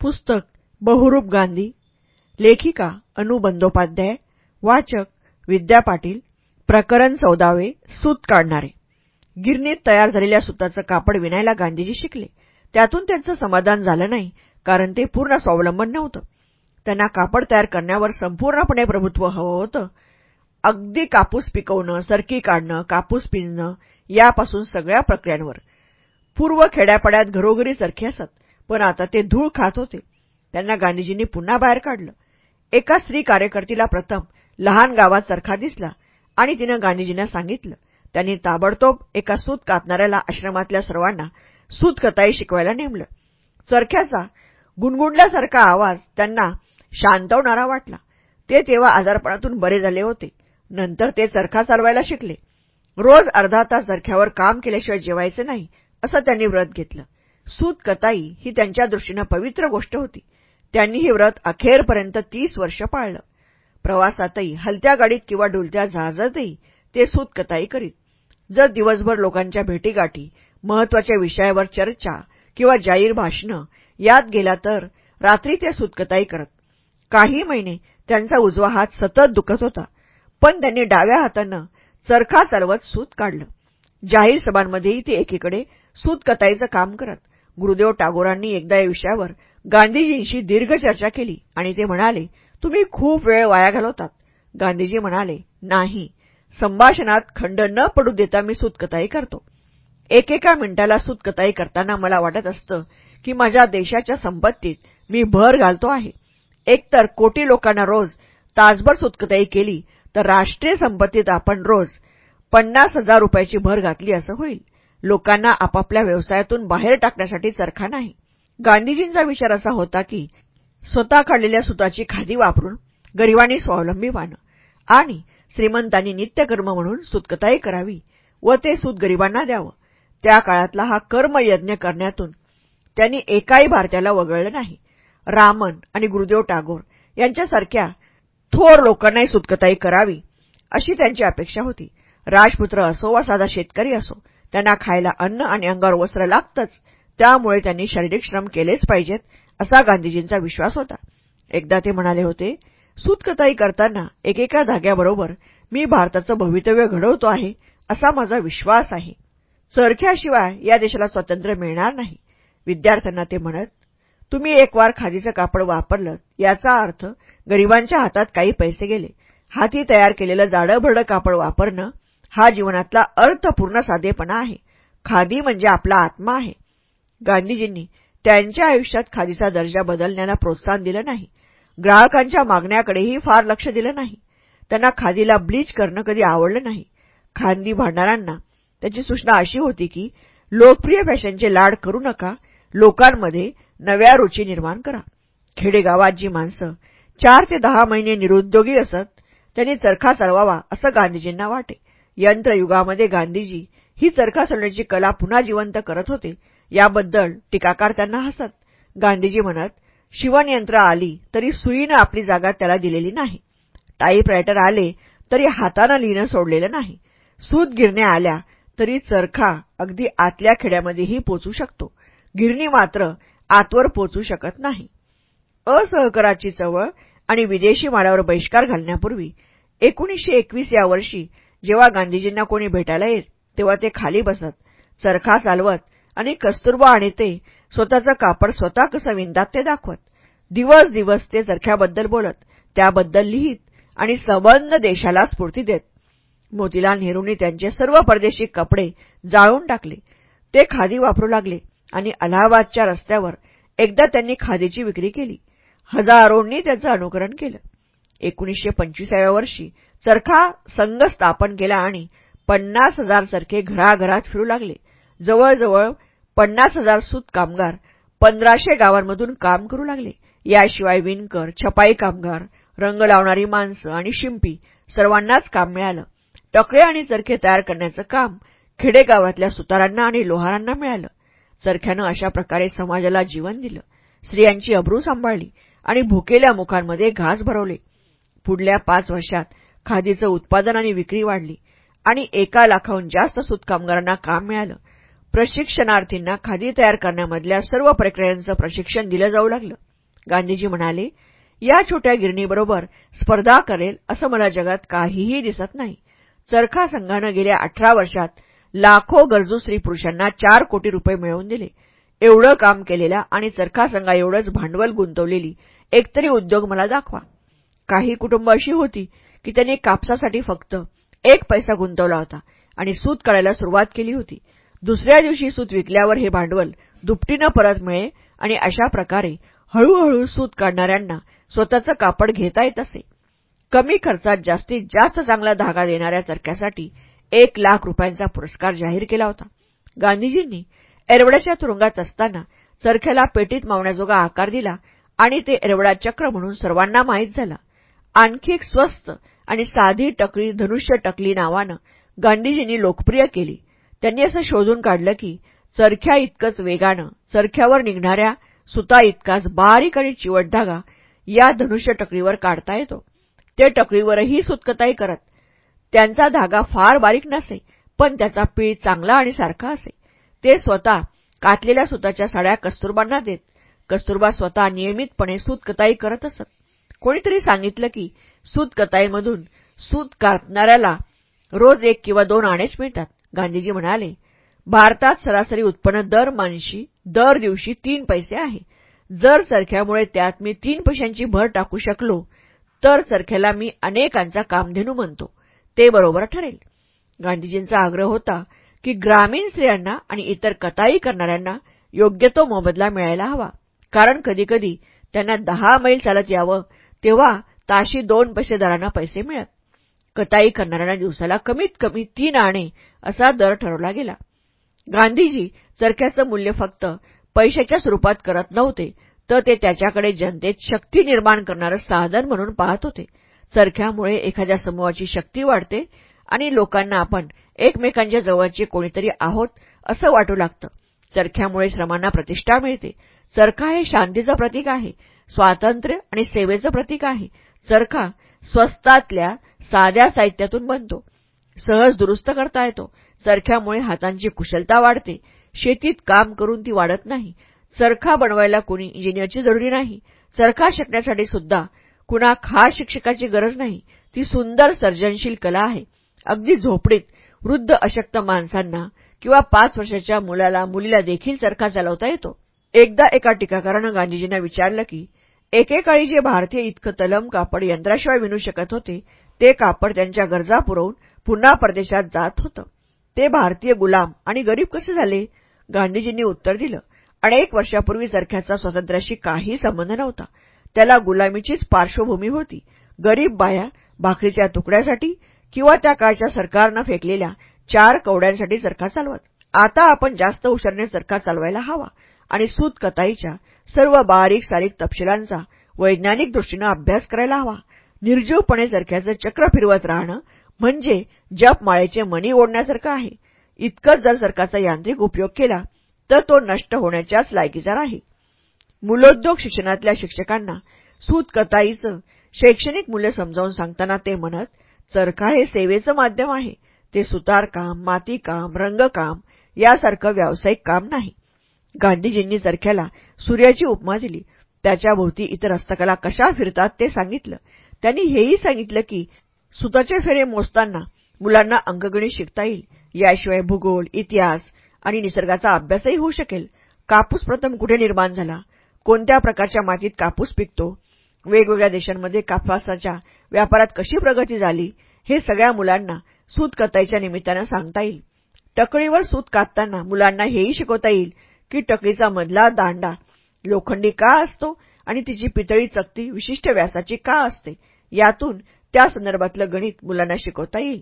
पुस्तक बहुरूप गांधी लेखिका अनु बंदोपाध्याय वाचक विद्या पाटील प्रकरण चौदावे सूत काढणारे. गिरणीत तयार झालेल्या सुताचं कापड विणायला गांधीजी शिकले. त्यातून त्यांचं समाधान झालं नाही कारण ते पूर्ण स्वावलंबन नव्हतं. त्यांना कापड तयार करण्यावर संपूर्णपणे प्रभुत्व हवं होतं. अगदी कापूस पिकवणं सरकी काढणं कापूस पिंजणं यापासून सगळ्या प्रक्रियांवर. पूर्व खेड्यापाड्यात घरोघरी सरखे असत. पण आता ते धूळ खात होते. त्यांना गांधीजींनी पुन्हा बाहेर काढलं. एका स्त्री कार्यकर्तीला प्रथम लहान गावात चरखा दिसला आणि तिनं गांधीजींना सांगितलं. त्यांनी ताबडतोब एका सूत कातणाऱ्याला आश्रमातल्या सर्वांना सूत कताई शिकवायला नेमलं. चरख्याचा गुणगुणल्यासारखा आवाज त्यांना शांतवणारा वाटला. ते तेव्हा आजारपणातून बरे झाले होते. नंतर ते चरखा चालवायला शिकले. रोज अर्धा तास चरख्यावर काम केल्याशिवाय जेवायचं नाही असं त्यांनी व्रत घेतलं. सूत कताई ही त्यांच्या दृष्टीनं पवित्र गोष्ट होती. त्यांनी हे व्रत अखेरपर्यंत तीस वर्ष पाळलं. प्रवासातही हलत्या गाडीत किंवा डुलत्या जहाजातही ते सूत कताई करीत. जर दिवसभर लोकांच्या भेटीगाठी महत्त्वाच्या विषयावर चर्चा किंवा जाहीर भाषणं यात गेला तर रात्री ते सूतकताई करत. काही महिने त्यांचा उजवा हात सतत दुखत होता पण त्यांनी डाव्या हातानं चरखा चालवत सूत काढलं. जाहीर सभांमध्येही ते एकीकडे सूतकताईचं काम करत. गुरुदेव टागोरांनी एकदा या विषयावर गांधीजींशी दीर्घ चर्चा केली आणि ते म्हणाले तुम्ही खूप वेळ वाया घालवतात. गांधीजी म्हणाले नाही संभाषणात खंड न पडू देता मी सूतकताई करतो. एकेका मिनिटाला सूतकताई करताना मला वाटत असतं की माझ्या देशाच्या संपत्तीत मी भर घालतो आहे. एकतर कोटी लोकांना रोज तासभर सुतकताई केली तर राष्ट्रीय संपत्तीत आपण रोज पन्नास हजार रुपयाची भर घातली असं होईल. लोकांना आपापल्या व्यवसायातून बाहेर टाकण्यासाठी चरखा नाही. गांधीजींचा विचार असा होता की स्वतः काढलेल्या सुताची खादी वापरून गरिबांनी स्वावलंबी व्हाणं आणि श्रीमंतांनी नित्यकर्म म्हणून सुतकताई करावी व ते सूत गरिबांना द्यावं. त्या काळातला हा कर्मयज्ञ करण्यातून त्यांनी एकाही भारतीयाला वगळलं नाही. रामन आणि गुरुदेव टागोर यांच्यासारख्या थोर लोकांनाही सुतकताई करावी अशी त्यांची अपेक्षा होती. राजपुत्र असो वा साधा शेतकरी असो त्यांना खायला अन्न आणि अंगावर वस्त्र लागतंच. त्यामुळे त्यांनी शारीरिक श्रम केलेच पाहिजेत असा गांधीजींचा विश्वास होता. एकदा ते म्हणाले होते सूतकताई करताना एकेका धाग्याबरोबर मी भारताचं भवितव्य घडवतो आहे असा माझा विश्वास आहे. चरख्याशिवाय या देशाला स्वातंत्र्य मिळणार नाही. विद्यार्थ्यांना ते म्हणत तुम्ही एक वार खादीचं कापड वापरलं याचा अर्थ गरिबांच्या हातात काही पैसे गेले. हाती तयार केलेलं जाडंभरडं कापड वापरणं हा जीवनातला अर्थपूर्ण साधेपणा आहे. खादी म्हणजे आपला आत्मा आहे. गांधीजींनी त्यांच्या आयुष्यात खादीचा दर्जा बदलण्याला प्रोत्साहन दिलं नाही. ग्राहकांच्या मागण्याकडेही फार लक्ष दिलं नाही. त्यांना खादीला ब्लीच करणं कधी आवडलं नाही. खांदी भांडणाऱ्यांना त्याची सूचना अशी होती की लोकप्रिय फॅशनचे लाड करू नका लोकांमध्ये नव्या रुची निर्माण करा. खेडेगावात जी माणसं चार ते दहा महिने निरुद्योगी असत त्यांनी चरखा चालवावा असं गांधीजींना वाटे. यंत्रयुगामध्ये गांधीजी ही चरखा सोडण्याची कला पुन्हा जिवंत करत होते याबद्दल टीकाकार त्यांना हसत. गांधीजी म्हणत शिवणयंत्र आली तरी सुईनं आपली जागा त्याला दिलेली नाही. टाईपरायटर आले तरी हातानं लिहिणं सोडलेलं नाही. सूत गिरण्या आल्या तरी चरखा अगदी आतल्या खेड्यामध्येही पोचू शकतो. गिरणी मात्र आतवर पोचू शकत नाही. असहकाराची चवळ आणि विदेशी मालावर बहिष्कार घालण्यापूर्वी एकोणीसशे एकवीस या वर्षी जेव्हा गांधीजींना कोणी भेटायला येत तेव्हा ते खाली बसत चरखा चालवत आणि कस्तुरबा आणि ते स्वतःचं कापड स्वतः कसं विणतात ते दाखवत. दिवस दिवस ते चरख्याबद्दल बोलत त्याबद्दल लिहित आणि संबंध देशाला स्फूर्ती देत. मोतीलाल नेहरूंनी त्यांचे सर्व परदेशी कपडे जाळून टाकले. ते खादी वापरू लागले आणि अलाहाबादच्या रस्त्यावर एकदा त्यांनी खादीची विक्री केली. हजारोंनी त्याचं अनुकरण केलं. एकोणीसशे पंचवीसाव्या वर्षी चरखा संघ स्थापन केला आणि पन्नास हजार चरखे घराघरात फिरू लागले. जवळजवळ पन्नास हजार सूत कामगार पंधराशे गावांमधून काम करू लागले. याशिवाय विणकर छपाई कामगार रंग लावणारी माणसं आणि शिंपी सर्वांनाच काम मिळालं. टकळे आणि चरखे तयार करण्याचं काम खेडेगावातल्या सुतारांना आणि लोहारांना मिळालं. चरख्यानं अशा प्रकारे समाजाला जीवन दिलं. स्त्रियांची अब्रू सांभाळली आणि भुकेल्या मुखांमध्ये घास भरवले. पुढल्या पाच वर्षात खादीचं उत्पादन आणि विक्री वाढली आणि एका लाखाहून जास्त सूतकामगारांना काम मिळालं. प्रशिक्षणार्थींना खादी तयार करण्यामधल्या सर्व प्रक्रियांचं प्रशिक्षण दिलं जाऊ लागलं. गांधीजी म्हणाले या छोट्या गिरणीबरोबर स्पर्धा करेल असं मला जगात काहीही दिसत नाही. चरखा संघानं गेल्या अठरा वर्षात लाखो गरजू स्त्री पुरुषांना चार कोटी रुपये मिळवून दिले. एवढं काम केलेला आणि चरखा संघा एवढंच भांडवल गुंतवलेली एकतरी उद्योग मला दाखवा. काही कुटुंब अशी होती की त्यांनी कापसासाठी फक्त एक पैसा गुंतवला होता आणि सूत काढायला सुरुवात केली होती. दुसऱ्या दिवशी सूत विकल्यावर हे भांडवल दुपटीनं परत मिळे आणि अशा प्रकारे हळूहळू सूत काढणाऱ्यांना स्वतःचं कापड घेता येत असे. कमी खर्चात जास्तीत जास्त चांगला धागा देणाऱ्या चरख्यासाठी एक लाख रुपयांचा पुरस्कार जाहीर केला होता. गांधीजींनी एरवड्याच्या तुरुंगात असताना चरख्याला पेटीत मावण्याजोगा आकार दिला आणि ते एरवडा चक्र म्हणून सर्वांना माहीत झाला. आणखी एक स्वस्त आणि साधी टकली धनुष्य टकली नावानं गांधीजींनी लोकप्रिय केली. त्यांनी असं शोधून काढलं की चरख्या इतकंच वेगानं चरख्यावर निघणाऱ्या सुता इतकाच बारीक आणि चिवट धागा या धनुष्य टकलीवर काढता येतो. ते टकलीवरही सुतकताई करत. त्यांचा धागा फार बारीक नसे पण त्याचा पीळ चांगला आणि सारखा असे. ते स्वतः कातलेल्या सुताच्या साड्या कस्तुरबांना देत. कस्तुरबा स्वतः नियमितपणे सुतकताई करत असत. कोणीतरी सांगितलं की सूतकताईमधून सूत कातणाऱ्याला रोज एक किंवा दोन आणेच मिळतात. गांधीजी म्हणाले भारतात सरासरी उत्पन्न दर मानशी दर दिवशी तीन पैसे आहे. जर चरख्यामुळे त्यात मी तीन पैशांची भर टाकू शकलो तर चरख्याला मी अनेकांचा कामधेनू म्हणतो. ते बरोबर ठरेल. गांधीजींचा आग्रह होता की ग्रामीण स्त्रियांना आणि इतर कताई करणाऱ्यांना योग्य तो मोबदला मिळायला हवा. कारण कधीकधी त्यांना दहा मैल चालत यावं तेव्हा ताशी दोन पैसेदारांना पैसे मिळत. कताई करणाऱ्यांना दिवसाला कमीत कमी तीन आणे असा दर ठरवला गेला. गांधीजी चरख्याचं मूल्य फक्त पैशाच्या स्वरूपात करत नव्हते तर ते त्याच्याकडे जनतेत शक्ती निर्माण करणारं साधन म्हणून पाहत होते. चरख्यामुळे एखाद्या समूहाची शक्ती वाढते आणि लोकांना आपण एकमेकांच्या जवळचे कोणीतरी आहोत असं वाटू लागतं. चरख्यामुळे श्रमांना प्रतिष्ठा मिळते. चरखा हे शांतीचं प्रतीक आहे. स्वातंत्र्य आणि सेवेचं प्रतीक आहे. चरखा स्वस्तातल्या साध्या साहित्यातून बनतो. सहज दुरुस्त करता येतो. चरख्यामुळे हातांची कुशलता वाढते. शेतीत काम करून ती वाढत नाही. चरखा बनवायला कोणी इंजिनियरची जरुरी नाही. चरखा शिकण्यासाठी सुद्धा कुणा खास शिक्षकाची गरज नाही. ती सुंदर सर्जनशील कला आहे. अगदी झोपडीत वृद्ध अशक्त माणसांना किंवा पाच वर्षाच्या मुलाला मुलीला देखील चरखा चालवता येतो. एकदा एका टीकाकारानं गांधीजींना विचारलं की एकेकाळी जे भारतीय इतकं तलम कापड यंत्राशिवाय विणू शकत होते ते कापड त्यांच्या गरजा पुरवून पुन्हा परदेशात जात होतं. ते भारतीय गुलाम आणि गरीब कसे झाले? गांधीजींनी उत्तर दिलं. अनेक वर्षापूर्वी सरख्याचा स्वातंत्र्याशी काही संबंध नव्हता. त्याला गुलामीचीच पार्श्वभूमी होती. गरीब बाया भाकरीच्या तुकड्यासाठी किंवा त्या काळच्या सरकारनं फेकलेल्या चार कवड्यांसाठी चरखा चालवत. आता आपण जास्त हुशारने चरखा चालवायला हवा. आणि सूत कताईच्या सर्व बारीक सारीक तपशिलांचा वैज्ञानिक दृष्टीनं अभ्यास करायला हवा. निर्जीवपणे चरख्याचं चक्र फिरवत राहणं म्हणजे जपमाळेचे मणी ओढण्यासारखं आहे. इतकंच जर सरकारचा यांत्रिक उपयोग केला तर तो नष्ट होण्याच्याच लायकीचा राहील. मूलोद्योग शिक्षणातल्या शिक्षकांना सूत कताईचं शैक्षणिक मूल्य समजावून सांगताना ते म्हणत चरखा हे सेवेचं माध्यम आहे. ते सुतारकाम मातीकाम रंगकाम यासारखं व्यावसायिक काम नाही. गांधीजींनी चरख्याला सूर्याची उपमा दिली. त्याच्याभोवती इतर हस्तकला कशा फिरतात ते सांगितलं. त्यांनी हेही सांगितलं की सुताचे फेरे मोजताना मुलांना अंकगणित शिकता येईल. याशिवाय भूगोल इतिहास आणि निसर्गाचा अभ्यासही होऊ शकेल. कापूस प्रथम कुठे निर्माण झाला? कोणत्या प्रकारच्या मातीत कापूस पिकतो? वेगवेगळ्या देशांमध्ये कापसाच्या व्यापारात कशी प्रगती झाली? हे सगळ्या मुलांना सूत कताईच्या निमित्तानं सांगता येईल. टकळीवर सूत कातताना मुलांना हेही शिकवता येईल की टकळीचा मधला दांडा. लोखंडी का असतो आणि तिची पितळी चकती विशिष्ट व्यासाची का असते? यातून त्या संदर्भातलं गणित मुलांना शिकवता येईल.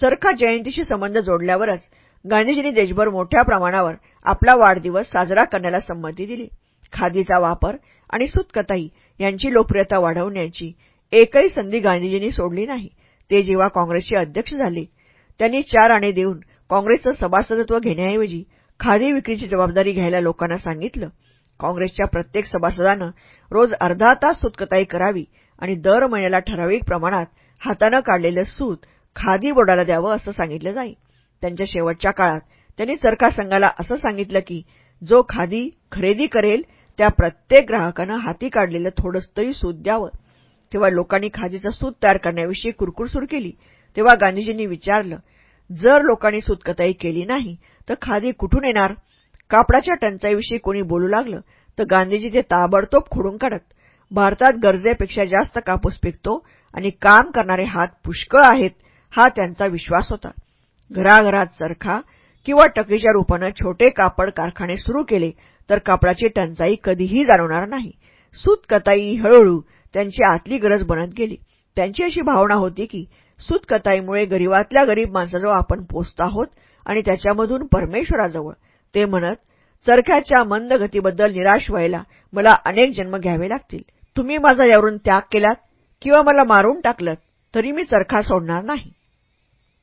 चरखा जयंतीशी संबंध जोडल्यावरच गांधीजींनी देशभर मोठ्या प्रमाणावर आपला वाढदिवस साजरा करण्याला संमती दिली. खादीचा वापर आणि सूतकताई यांची लोकप्रियता वाढवण्याची एकही संधी गांधीजींनी सोडली नाही. ते जेव्हा काँग्रेसचे अध्यक्ष झाले त्यांनी चार आणे देऊन काँग्रेसचं सभासदत्व घेण्याऐवजी खादी विक्रीची जबाबदारी घ्यायला लोकांना सांगितलं. काँग्रेसच्या प्रत्येक सभासदानं रोज अर्धा तास सूतकताई करावी आणि दर महिन्याला ठराविक प्रमाणात हातानं काढलेलं सूत खादी बोर्डाला द्यावं असं सांगितलं जाई. त्यांच्या शेवटच्या काळात त्यांनी सरकार संघाला असं सांगितलं की जो खादी खरेदी करेल त्या प्रत्येक ग्राहकानं हाती काढलेलं थोडंसंही सूत द्यावं. तेव्हा लोकांनी खादीचं सूत तयार करण्याविषयी कुरकुर सुरू केली. तेव्हा गांधीजींनी विचारलं जर लोकांनी सूतकताई केली नाही तर खादी कुठून येणार? कापडाच्या टंचाईविषयी कोणी बोलू लागलं तर गांधीजी ते ताबडतोब खोडून काढत भारतात गरजेपेक्षा जास्त कापूस पिकतो आणि काम करणारे हात पुष्कळ आहेत हा त्यांचा विश्वास होता. घराघरात चरखा किंवा टकीच्या रूपानं छोटे कापड कारखाने सुरू केले तर कापडाची टंचाई कधीही जाणवणार नाही. सूतकताई हळूहळू त्यांची आतली गरज बनत गेली. त्यांची अशी भावना होती की सूतकताईमुळे गरीबातल्या गरीब माणसाजवळ आपण पोचत आहोत आणि त्याच्यामधून परमेश्वराजवळ. ते म्हणत चरख्याच्या मंद गतीबद्दल निराश व्हायला मला अनेक जन्म घ्यावे लागतील. तुम्ही माझा यावरून त्याग केलात किंवा मला मारून टाकलं तरी मी चरखा सोडणार नाही.